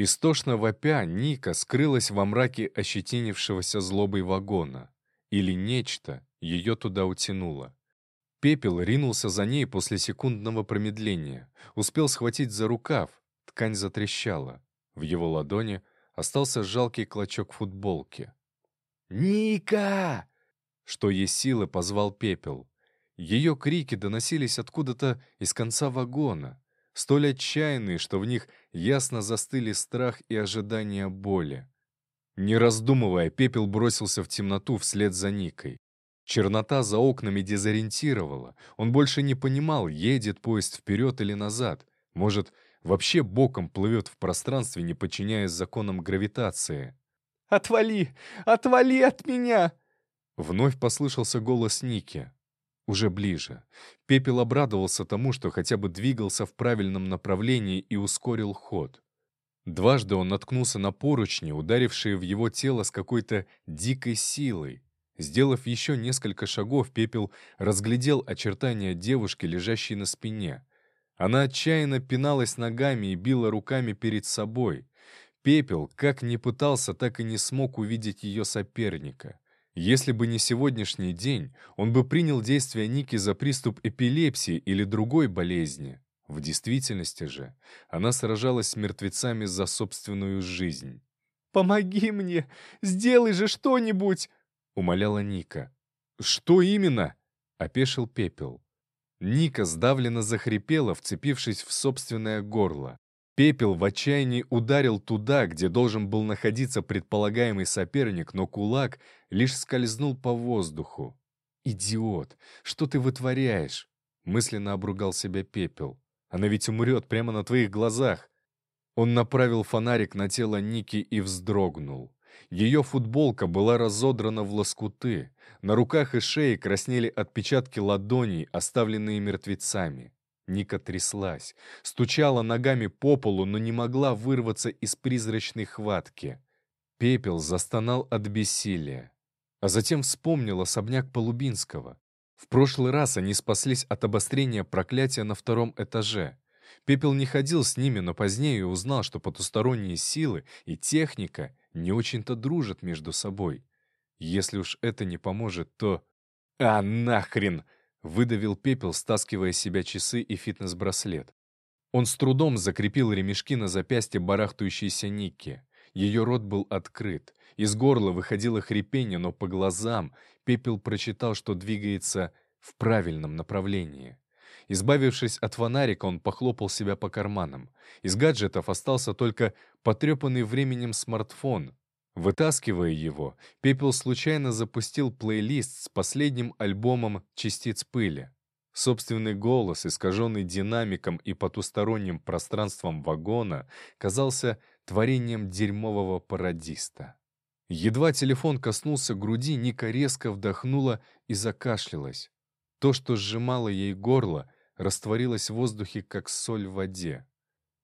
Истошно вопя, Ника скрылась во мраке ощетинившегося злобой вагона. Или нечто ее туда утянуло. Пепел ринулся за ней после секундного промедления. Успел схватить за рукав. Ткань затрещала. В его ладони остался жалкий клочок футболки. «Ника!» Что есть силы, позвал Пепел. Ее крики доносились откуда-то из конца вагона, столь отчаянные, что в них ясно застыли страх и ожидание боли. Не раздумывая, Пепел бросился в темноту вслед за Никой. Чернота за окнами дезориентировала. Он больше не понимал, едет поезд вперед или назад. Может, вообще боком плывет в пространстве, не подчиняясь законам гравитации. «Отвали! Отвали от меня!» Вновь послышался голос Ники. Уже ближе. Пепел обрадовался тому, что хотя бы двигался в правильном направлении и ускорил ход. Дважды он наткнулся на поручни, ударившие в его тело с какой-то дикой силой. Сделав еще несколько шагов, Пепел разглядел очертания девушки, лежащей на спине. Она отчаянно пиналась ногами и била руками перед собой. Пепел, как ни пытался, так и не смог увидеть ее соперника. Если бы не сегодняшний день, он бы принял действия Ники за приступ эпилепсии или другой болезни. В действительности же она сражалась с мертвецами за собственную жизнь. «Помоги мне! Сделай же что-нибудь!» умоляла Ника. «Что именно?» — опешил Пепел. Ника сдавленно захрипела, вцепившись в собственное горло. Пепел в отчаянии ударил туда, где должен был находиться предполагаемый соперник, но кулак лишь скользнул по воздуху. «Идиот! Что ты вытворяешь?» — мысленно обругал себя Пепел. «Она ведь умрет прямо на твоих глазах!» Он направил фонарик на тело Ники и вздрогнул. Ее футболка была разодрана в лоскуты. На руках и шее краснели отпечатки ладоней, оставленные мертвецами. Ника тряслась, стучала ногами по полу, но не могла вырваться из призрачной хватки. Пепел застонал от бессилия. А затем вспомнил особняк Полубинского. В прошлый раз они спаслись от обострения проклятия на втором этаже. Пепел не ходил с ними, но позднее узнал, что потусторонние силы и техника не очень-то дружат между собой. Если уж это не поможет, то... «А нахрен!» — выдавил Пепел, стаскивая с себя часы и фитнес-браслет. Он с трудом закрепил ремешки на запястье барахтающейся Никки. Ее рот был открыт. Из горла выходило хрипение, но по глазам Пепел прочитал, что двигается в правильном направлении. Избавившись от фонарика, он похлопал себя по карманам. Из гаджетов остался только потрепанный временем смартфон. Вытаскивая его, Пепел случайно запустил плейлист с последним альбомом «Частиц пыли». Собственный голос, искаженный динамиком и потусторонним пространством вагона, казался творением дерьмового пародиста. Едва телефон коснулся груди, Ника резко вдохнула и закашлялась. То, что сжимало ей горло, растворилась в воздухе, как соль в воде.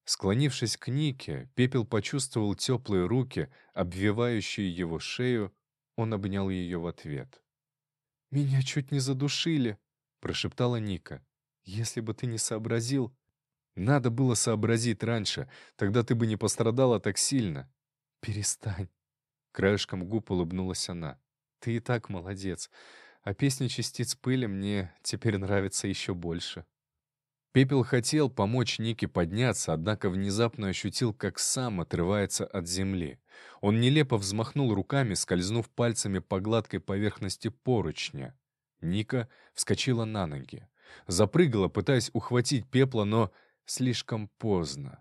Склонившись к Нике, Пепел почувствовал теплые руки, обвивающие его шею. Он обнял ее в ответ. «Меня чуть не задушили», — прошептала Ника. «Если бы ты не сообразил...» «Надо было сообразить раньше, тогда ты бы не пострадала так сильно». «Перестань», — краешком губ улыбнулась она. «Ты и так молодец, а песни частиц пыли мне теперь нравятся еще больше». Пепел хотел помочь Нике подняться, однако внезапно ощутил, как сам отрывается от земли. Он нелепо взмахнул руками, скользнув пальцами по гладкой поверхности поручня. Ника вскочила на ноги. Запрыгала, пытаясь ухватить пепла, но слишком поздно.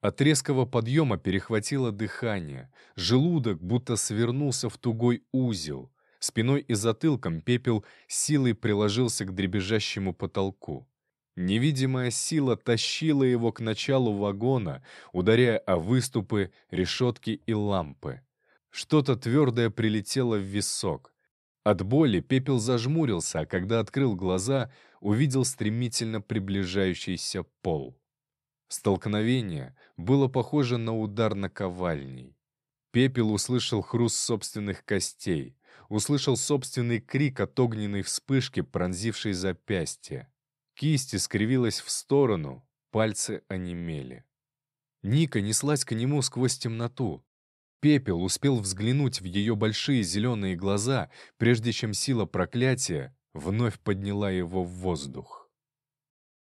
От резкого подъема перехватило дыхание. Желудок будто свернулся в тугой узел. Спиной и затылком пепел силой приложился к дребезжащему потолку. Невидимая сила тащила его к началу вагона, ударяя о выступы, решетки и лампы. Что-то твердое прилетело в висок. От боли пепел зажмурился, а когда открыл глаза, увидел стремительно приближающийся пол. Столкновение было похоже на удар наковальней. Пепел услышал хруст собственных костей, услышал собственный крик от огненной вспышки, пронзившей запястье. Кисть искривилась в сторону, пальцы онемели. Ника неслась к нему сквозь темноту. Пепел успел взглянуть в ее большие зеленые глаза, прежде чем сила проклятия вновь подняла его в воздух.